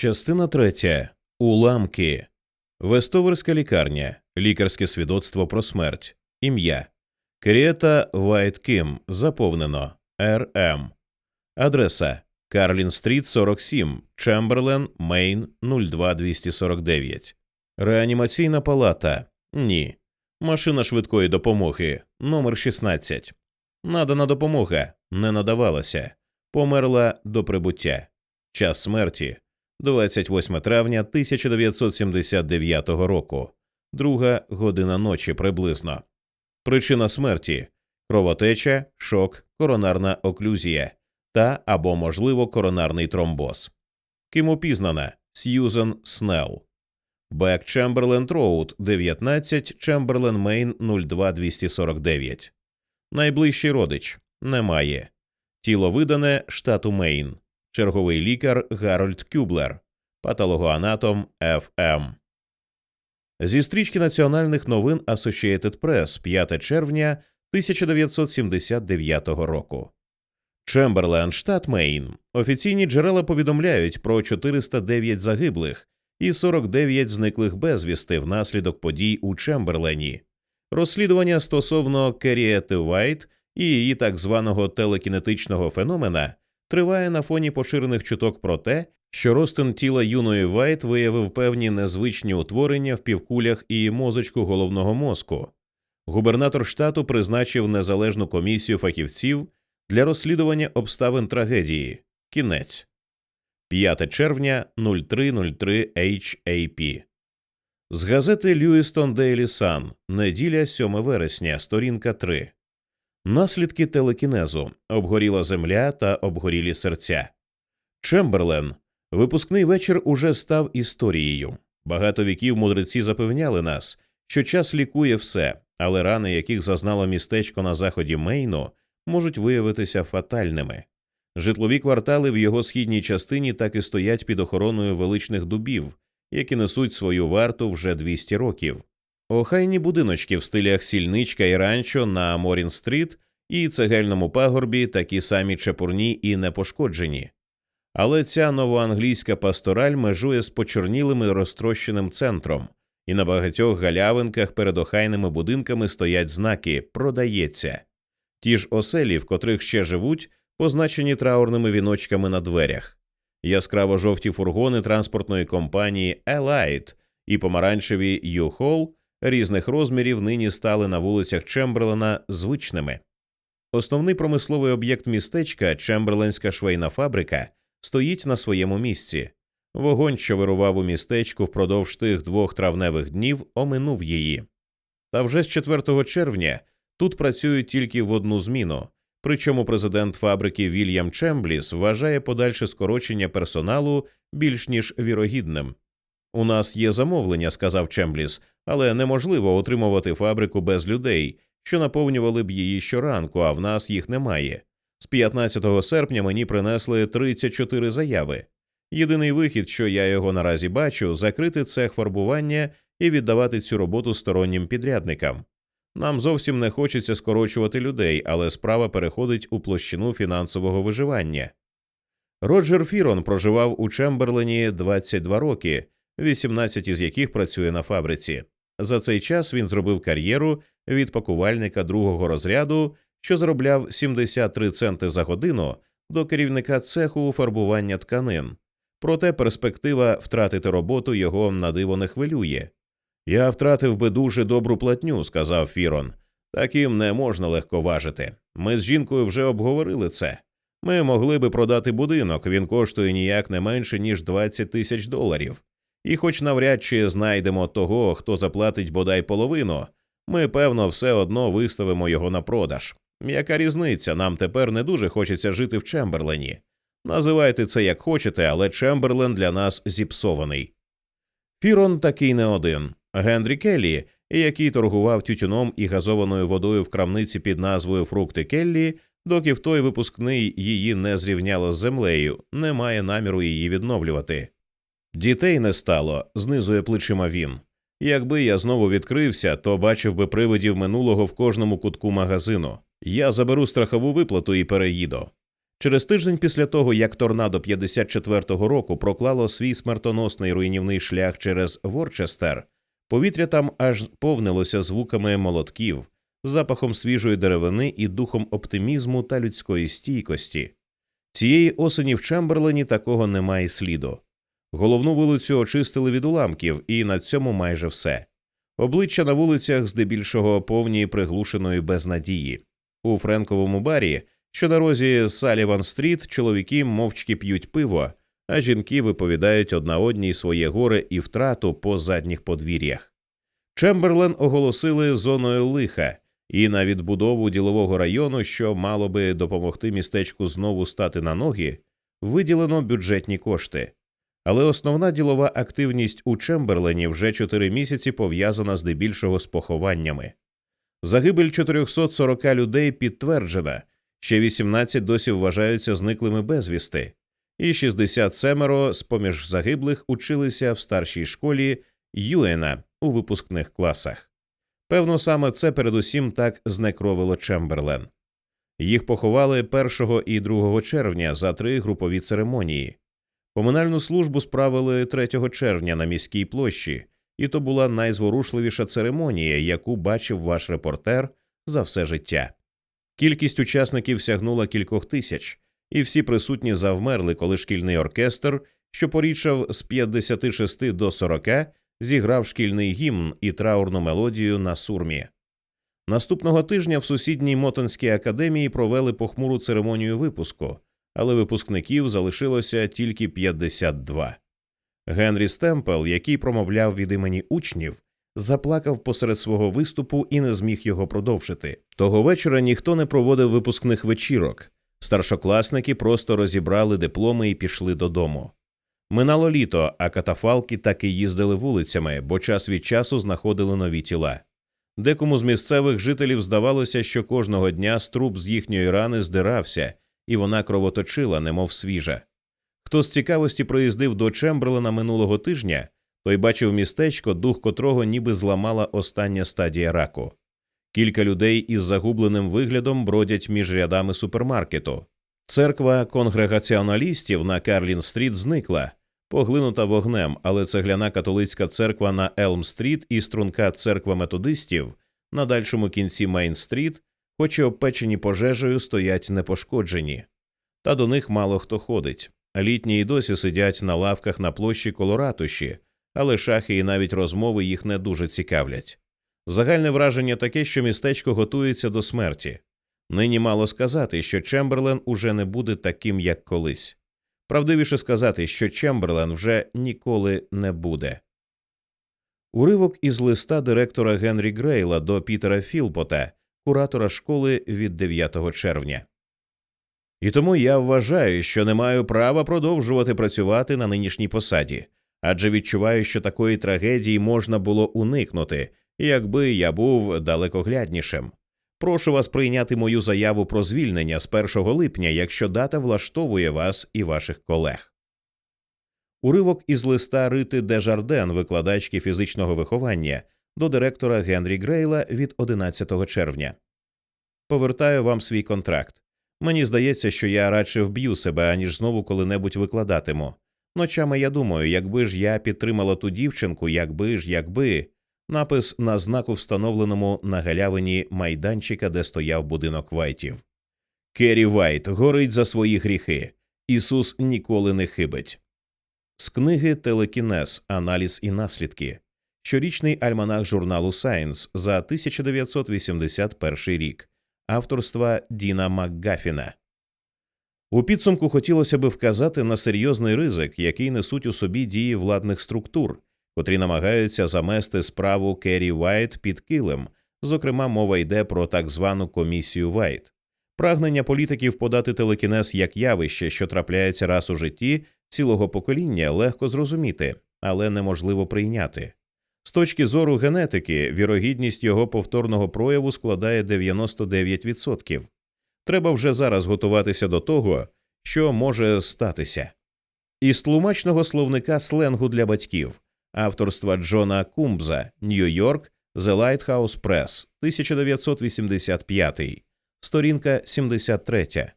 Частина третя. Уламки. Вестоверська лікарня. Лікарське свідоцтво про смерть. Ім'я. Керіета Вайт. Ким заповнено. Р.М. Адреса. Карлін Стріт, 47, Чемберлен, Мейн, 02249. Реанімаційна палата. Ні. Машина швидкої допомоги. Номер 16. Надана допомога. Не надавалася. Померла до прибуття. Час смерті 28 травня 1979 року, друга година ночі приблизно. Причина смерті кровотеча, шок, коронарна оклюзія та або, можливо, коронарний тромбоз. Ким упізнана Сьюзен Снелл. Бек Чемберленд Роуд, 19, Чемберлен Мейн 02249. Найближчий родич немає. Тіло видане штату Мейн. Черговий лікар Гарольд Кюблер, патологоанатом ФМ. Зі стрічки національних новин Associated Press 5 червня 1979 року. Чемберлен, штат Мейн. Офіційні джерела повідомляють про 409 загиблих і 49 зниклих безвісти внаслідок подій у Чемберлені. Розслідування стосовно Керіети Вайт і її так званого телекінетичного феномена триває на фоні поширених чуток про те, що розтин тіла юної Вайт виявив певні незвичні утворення в півкулях і мозочку головного мозку. Губернатор штату призначив незалежну комісію фахівців для розслідування обставин трагедії. Кінець 5 червня 0303 AP. З газети Льюістон Дейлі Сан. Неділя 7 вересня, сторінка 3. Наслідки телекінезу, обгоріла земля та обгорілі серця. Чемберлен. Випускний вечір уже став історією. Багато віків мудреці запевняли нас, що час лікує все, але рани, яких зазнало містечко на заході Мейну, можуть виявитися фатальними. Житлові квартали в його східній частині так і стоять під охороною величних дубів, які несуть свою варту вже 200 років. Охайні будиночки в стилях сільничка і ранчо на Морін-стріт і цегельному пагорбі такі самі чепурні і непошкоджені. Але ця новоанглійська пастораль межує з почорнілим і розтрощеним центром, і на багатьох галявинках перед охайними будинками стоять знаки Продається. Ті ж оселі, в котрих ще живуть, позначені траурними віночками на дверях, яскраво жовті фургони транспортної компанії Елайт і помаранчеві U-Haul різних розмірів нині стали на вулицях Чемберлена звичними. Основний промисловий об'єкт містечка, Чемберленська швейна фабрика, стоїть на своєму місці. Вогонь, що вирував у містечку впродовж тих двох травневих днів, оминув її. Та вже з 4 червня тут працюють тільки в одну зміну. Причому президент фабрики Вільям Чембліс вважає подальше скорочення персоналу більш ніж вірогідним. У нас є замовлення, сказав Чембліс, але неможливо отримувати фабрику без людей, що наповнювали б її щоранку, а в нас їх немає. З 15 серпня мені принесли 34 заяви. Єдиний вихід, що я його наразі бачу, закрити цех фарбування і віддавати цю роботу стороннім підрядникам. Нам зовсім не хочеться скорочувати людей, але справа переходить у площину фінансового виживання. Роджер Фірон проживав у Чемберлені 22 роки, 18 із яких працює на фабриці. За цей час він зробив кар'єру від пакувальника другого розряду, що заробляв 73 центи за годину, до керівника цеху фарбування тканин. Проте перспектива втратити роботу його на диво не хвилює. Я втратив би дуже добру платню, сказав Фірон. Таким не можна легко важити. Ми з жінкою вже обговорили це. Ми могли би продати будинок, він коштує ніяк не менше, ніж 20 тисяч доларів. І, хоч навряд чи знайдемо того, хто заплатить бодай половину, ми, певно, все одно виставимо його на продаж. Яка різниця? Нам тепер не дуже хочеться жити в Чемберлені. Називайте це як хочете, але Чемберлен для нас зіпсований. Фірон такий не один. Генрі Келлі, який торгував тютюном і газованою водою в крамниці під назвою Фрукти Келлі, доки в той випускний її не зрівняло з землею, не має наміру її відновлювати. Дітей не стало, знизує плечима він. Якби я знову відкрився, то бачив би привидів минулого в кожному кутку магазину. Я заберу страхову виплату і переїду. Через тиждень після того, як торнадо 54-го року проклало свій смертоносний руйнівний шлях через Ворчестер, повітря там аж повнилося звуками молотків, запахом свіжої деревини і духом оптимізму та людської стійкості. Цієї осені в Чемберлені такого немає сліду. Головну вулицю очистили від уламків, і на цьому майже все. Обличчя на вулицях здебільшого повні приглушеної безнадії. У Френковому барі, що на розі Саліван Стріт, чоловіки мовчки п'ють пиво, а жінки виповідають одна одній своє горе і втрату по задніх подвір'ях. Чемберлен оголосили зоною лиха, і на відбудову ділового району, що мало би допомогти містечку знову стати на ноги, виділено бюджетні кошти. Але основна ділова активність у Чемберлені вже чотири місяці пов'язана здебільшого з похованнями. Загибель 440 людей підтверджена, ще 18 досі вважаються зниклими безвісти, і 67 з поміж загиблих училися в старшій школі Юена у випускних класах. Певно, саме це передусім так знекровило Чемберлен. Їх поховали 1 і 2 червня за три групові церемонії. Поминальну службу справили 3 червня на міській площі, і то була найзворушливіша церемонія, яку бачив ваш репортер за все життя. Кількість учасників сягнула кількох тисяч, і всі присутні завмерли, коли шкільний оркестр, що порічав з 56 до 40, зіграв шкільний гімн і траурну мелодію на сурмі. Наступного тижня в сусідній Мотонській академії провели похмуру церемонію випуску, але випускників залишилося тільки 52. Генрі Стемпел, який промовляв від імені учнів, заплакав посеред свого виступу і не зміг його продовжити. Того вечора ніхто не проводив випускних вечірок. Старшокласники просто розібрали дипломи і пішли додому. Минало літо, а катафалки так і їздили вулицями, бо час від часу знаходили нові тіла. Декому з місцевих жителів здавалося, що кожного дня струп з їхньої рани здирався, і вона кровоточила, немов свіжа. Хто з цікавості проїздив до Чемберлена минулого тижня, той бачив містечко, дух котрого ніби зламала остання стадія раку. Кілька людей із загубленим виглядом бродять між рядами супермаркету. Церква конгрегаціоналістів на Карлін Стріт зникла, поглинута вогнем, але цегляна католицька церква на Елм Стріт і струнка церква методистів на дальшому кінці Мейн Стріт, хоч і обпечені пожежею, стоять непошкоджені. Та до них мало хто ходить. Літні й досі сидять на лавках на площі коло ратуші, але шахи і навіть розмови їх не дуже цікавлять. Загальне враження таке, що містечко готується до смерті. Нині мало сказати, що Чемберлен уже не буде таким, як колись. Правдивіше сказати, що Чемберлен вже ніколи не буде. Уривок із листа директора Генрі Грейла до Пітера Філпота, куратора школи від 9 червня. І тому я вважаю, що не маю права продовжувати працювати на нинішній посаді, адже відчуваю, що такої трагедії можна було уникнути, якби я був далекогляднішим. Прошу вас прийняти мою заяву про звільнення з 1 липня, якщо дата влаштовує вас і ваших колег. Уривок із листа Рити Дежарден, викладачки фізичного виховання, до директора Генрі Грейла від 11 червня. Повертаю вам свій контракт. Мені здається, що я радше вб'ю себе, аніж знову коли-небудь викладатиму. Ночами я думаю, якби ж я підтримала ту дівчинку, якби ж, якби. Напис на знаку, встановленому на галявині майданчика, де стояв будинок Вайтів. Керрі Вайт горить за свої гріхи. Ісус ніколи не хибить. З книги Телекінез, Аналіз і наслідки. Щорічний альманах журналу Science за 1981 рік авторства Діна Макгафіна. У підсумку хотілося би вказати на серйозний ризик, який несуть у собі дії владних структур, котрі намагаються замести справу Керрі Вайт під килим. Зокрема, мова йде про так звану комісію Вайт. Прагнення політиків подати телекінез як явище, що трапляється раз у житті цілого покоління, легко зрозуміти, але неможливо прийняти. З точки зору генетики, вірогідність його повторного прояву складає 99%. Треба вже зараз готуватися до того, що може статися. Із тлумачного словника сленгу для батьків авторства Джона Кумбза, Нью-Йорк, The Lighthouse Press, 1985, сторінка 73.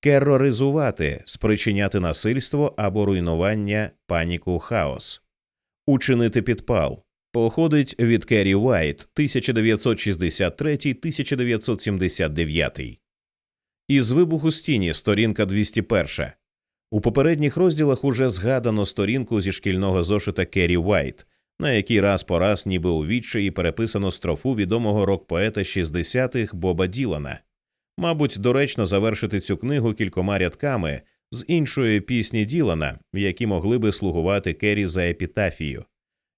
кероризувати, спричиняти насильство або руйнування, паніку, хаос, учинити підпал. Походить від Керрі Уайт 1963-1979. Із вибуху стіні сторінка 201. У попередніх розділах уже згадано сторінку зі шкільного зошита Керрі Уайт, на якій раз по раз, ніби у відчаї переписано строфу відомого рок-поета 60-х Боба Ділана. Мабуть, доречно завершити цю книгу кількома рядками з іншої пісні Ділана, які могли би слугувати Керрі за епітафію.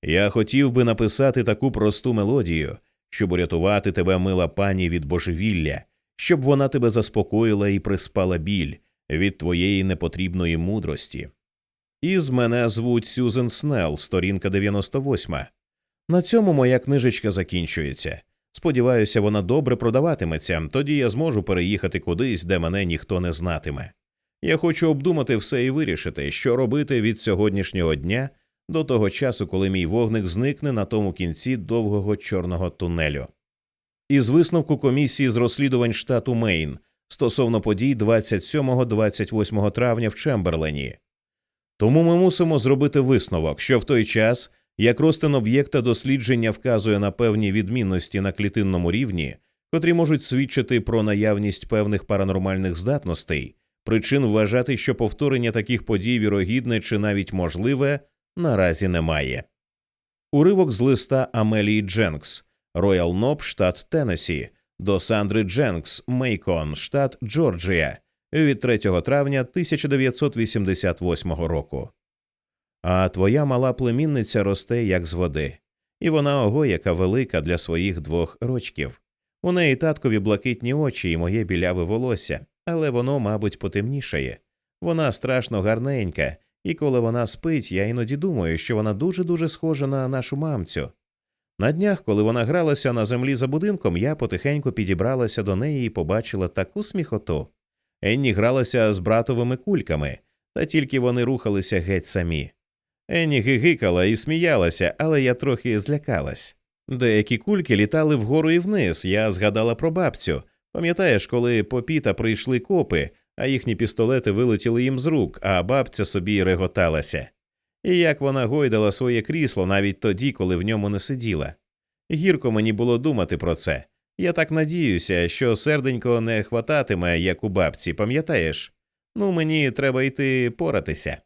Я хотів би написати таку просту мелодію, щоб урятувати тебе, мила пані, від божевілля, щоб вона тебе заспокоїла і приспала біль від твоєї непотрібної мудрості. Із мене звуть Сюзен Снелл, сторінка 98. На цьому моя книжечка закінчується. Сподіваюся, вона добре продаватиметься, тоді я зможу переїхати кудись, де мене ніхто не знатиме. Я хочу обдумати все і вирішити, що робити від сьогоднішнього дня до того часу, коли мій вогник зникне на тому кінці довгого чорного тунелю. Із висновку комісії з розслідувань штату Мейн стосовно подій 27-28 травня в Чемберлені. Тому ми мусимо зробити висновок, що в той час, як ростин об'єкта дослідження вказує на певні відмінності на клітинному рівні, котрі можуть свідчити про наявність певних паранормальних здатностей, причин вважати, що повторення таких подій вірогідне чи навіть можливе, наразі немає. Уривок з листа Амелії Дженкс, Роял Ноб, штат Теннессі, до Сандри Дженкс, Мейкон, штат Джорджія, від 3 травня 1988 року. А твоя мала племінниця росте як з води, і вона ого, яка велика для своїх двох рочків. У неї таткові блакитні очі і моє біляве волосся, але воно, мабуть, потемнішає. Вона страшно гарненька, і коли вона спить, я іноді думаю, що вона дуже дуже схожа на нашу мамцю. На днях, коли вона гралася на землі за будинком, я потихеньку підібралася до неї і побачила таку сміхоту. Енні гралася з братовими кульками, та тільки вони рухалися геть самі. Енні гигикала і сміялася, але я трохи злякалась. Деякі кульки літали вгору і вниз. Я згадала про бабцю. Пам'ятаєш, коли по піта прийшли копи, а їхні пістолети вилетіли їм з рук, а бабця собі реготалася. І як вона гойдала своє крісло навіть тоді, коли в ньому не сиділа. Гірко мені було думати про це. Я так надіюся, що серденько не хвататиме, як у бабці, пам'ятаєш? Ну, мені треба йти поратися.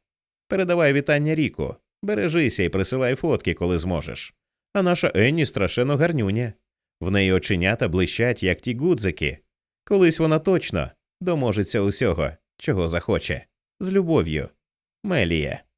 Передавай вітання Ріку, бережися і присилай фотки, коли зможеш. А наша Енні страшенно гарнюня. В неї оченята блищать, як ті гудзики. Колись вона точно доможеться усього, чого захоче. З любов'ю. Мелія.